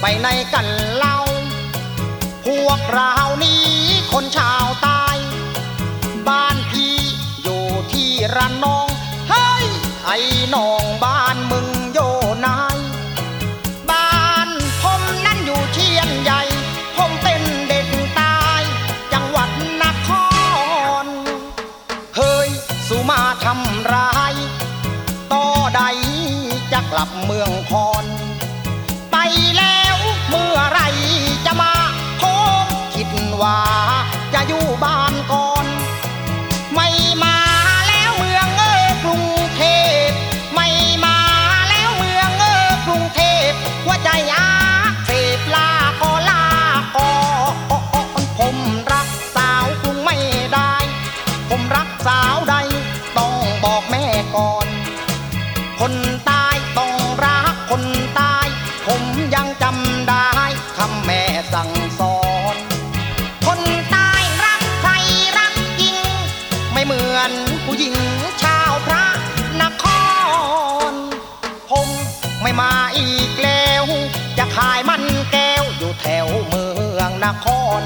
ไปในกันเล่า พวกเรานี้คนชาวใต้บ้านพี่อยู่ที่ระนอง เฮ้ยไอ้น้องบ้านมึงโยนายบ้านผมนั้นอยู่เชียนใหญ่ ผมเป็นเด็กตาย จังหวัดนครเฮ้ยสุมาทำร้ายต่อใดจะกลับเมืองคอน สั่งสอน คนตายรักใครรักจริง ไม่เหมือนผู้หญิงชาวพระนคร ผมไม่มาอีกแล้ว จะขายมันแก้วอยู่แถวเมืองนคร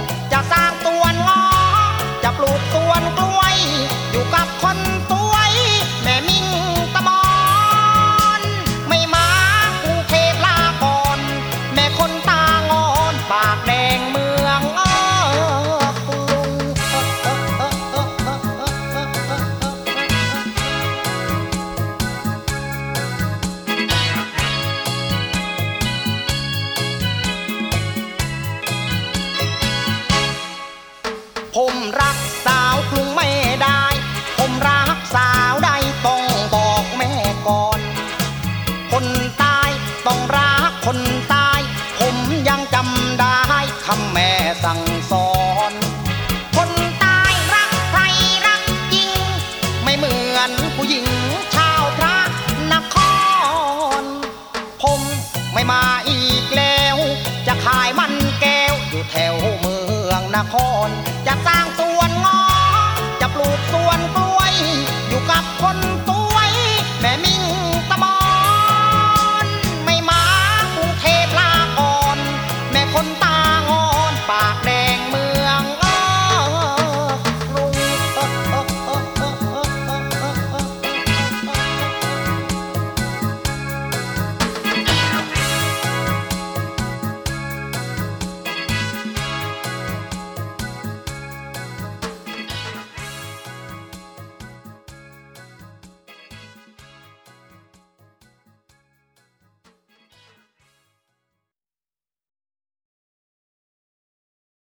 รักสาวกรุงไม่ได้ ผมรักสาวได้ต้องบอกแม่ก่อน คนตายต้องรักคนตาย ผมยังจำได้คำแม่สั่งสอน คนตายรักใครรักจริง ไม่เหมือนผู้หญิงชาวพระนคร ผมไม่มาอีกแล้ว จะขายมันแก้วอยู่แถวเมืองนครจะสร้าง ปลูกสวนกล้วย อยู่กับคน